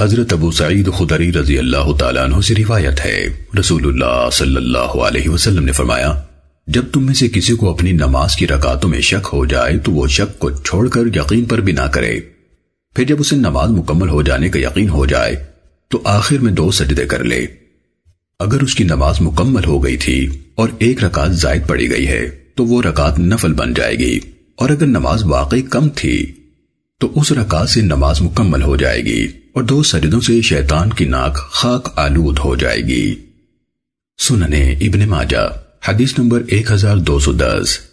حضرت ابو سعید خدری رضی اللہ تعالیٰ عنہ سے روایت ہے۔ رسول اللہ صلی اللہ علیہ وسلم نے فرمایا، جب تم میں سے کسی کو اپنی نماز کی رکعتوں میں شک ہو جائے تو وہ شک کو چھوڑ کر یقین پر بھی نہ کرے۔ پھر جب اسے نماز مکمل ہو جانے کا یقین ہو جائے تو آخر میں دو سجدے کر لے۔ اگر اس کی نماز مکمل ہو گئی تھی اور ایک رکعت زائد پڑی گئی ہے تو وہ رکعت نفل بن جائے گی۔ اور اگر نماز واقعی کم تھی تو اس رکعت سے نماز مکمل ہو جائے گی۔ اور دو سجدوں سے شیطان کی ناک خاک آلود ہو جائے گی۔ سننے ابن ماجہ، حدیث نمبر 1210